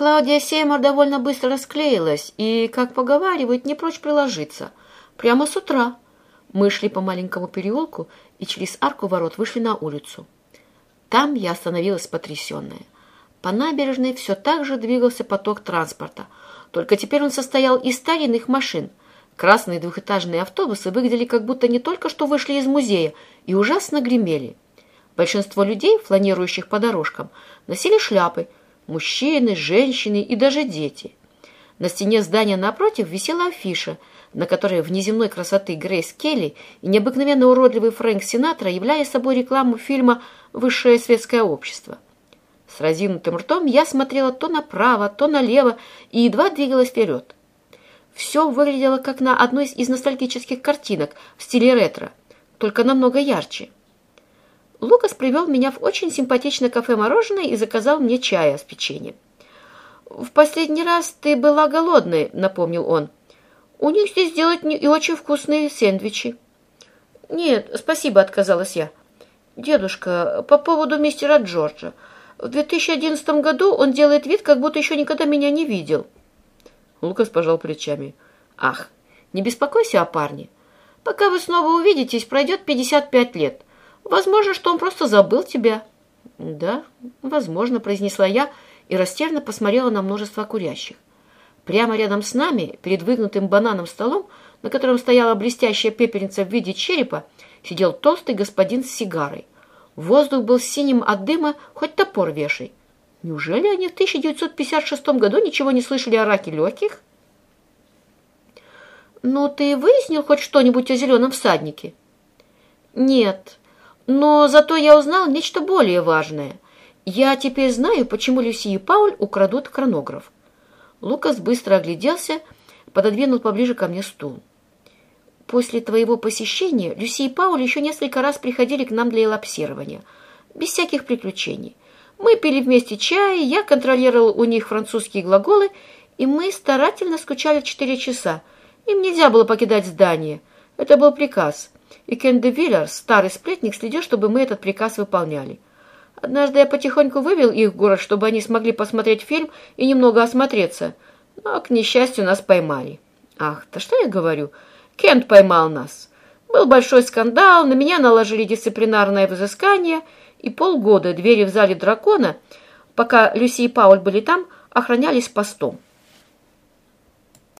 Клаудия Сеймор довольно быстро расклеилась и, как поговаривают, не прочь приложиться. Прямо с утра. Мы шли по маленькому переулку и через арку ворот вышли на улицу. Там я остановилась потрясенная. По набережной все так же двигался поток транспорта, только теперь он состоял из старинных машин. Красные двухэтажные автобусы выглядели как будто не только что вышли из музея и ужасно гремели. Большинство людей, фланирующих по дорожкам, носили шляпы – мужчины, женщины и даже дети. На стене здания напротив висела афиша, на которой внеземной красоты Грейс Келли и необыкновенно уродливый Фрэнк Синатра являя собой рекламу фильма «Высшее светское общество». С разинутым ртом я смотрела то направо, то налево и едва двигалась вперед. Все выглядело как на одной из ностальгических картинок в стиле ретро, только намного ярче. Лукас привел меня в очень симпатичное кафе-мороженое и заказал мне чая с печеньем. «В последний раз ты была голодной», — напомнил он. «У них здесь делают и очень вкусные сэндвичи». «Нет, спасибо», — отказалась я. «Дедушка, по поводу мистера Джорджа. В 2011 году он делает вид, как будто еще никогда меня не видел». Лукас пожал плечами. «Ах, не беспокойся о парне. Пока вы снова увидитесь, пройдет 55 лет. Возможно, что он просто забыл тебя». «Да, возможно», — произнесла я и растерянно посмотрела на множество курящих. Прямо рядом с нами, перед выгнутым бананом столом, на котором стояла блестящая пепельница в виде черепа, сидел толстый господин с сигарой. Воздух был синим от дыма, хоть топор вешай. Неужели они в 1956 году ничего не слышали о раке легких? «Ну, ты выяснил хоть что-нибудь о зеленом всаднике?» «Нет, но зато я узнал нечто более важное. Я теперь знаю, почему Люси и Пауль украдут хронограф». Лукас быстро огляделся, пододвинул поближе ко мне стул. После твоего посещения Люси и Пауль еще несколько раз приходили к нам для элапсирования, без всяких приключений. Мы пили вместе чай, я контролировал у них французские глаголы, и мы старательно скучали четыре часа. Им нельзя было покидать здание. Это был приказ. И Кен де Виллер, старый сплетник, следил, чтобы мы этот приказ выполняли. Однажды я потихоньку вывел их в город, чтобы они смогли посмотреть фильм и немного осмотреться. Но, к несчастью, нас поймали. Ах, да что я говорю? Кент поймал нас. Был большой скандал, на меня наложили дисциплинарное взыскание, и полгода двери в зале дракона, пока Люси и Пауль были там, охранялись постом.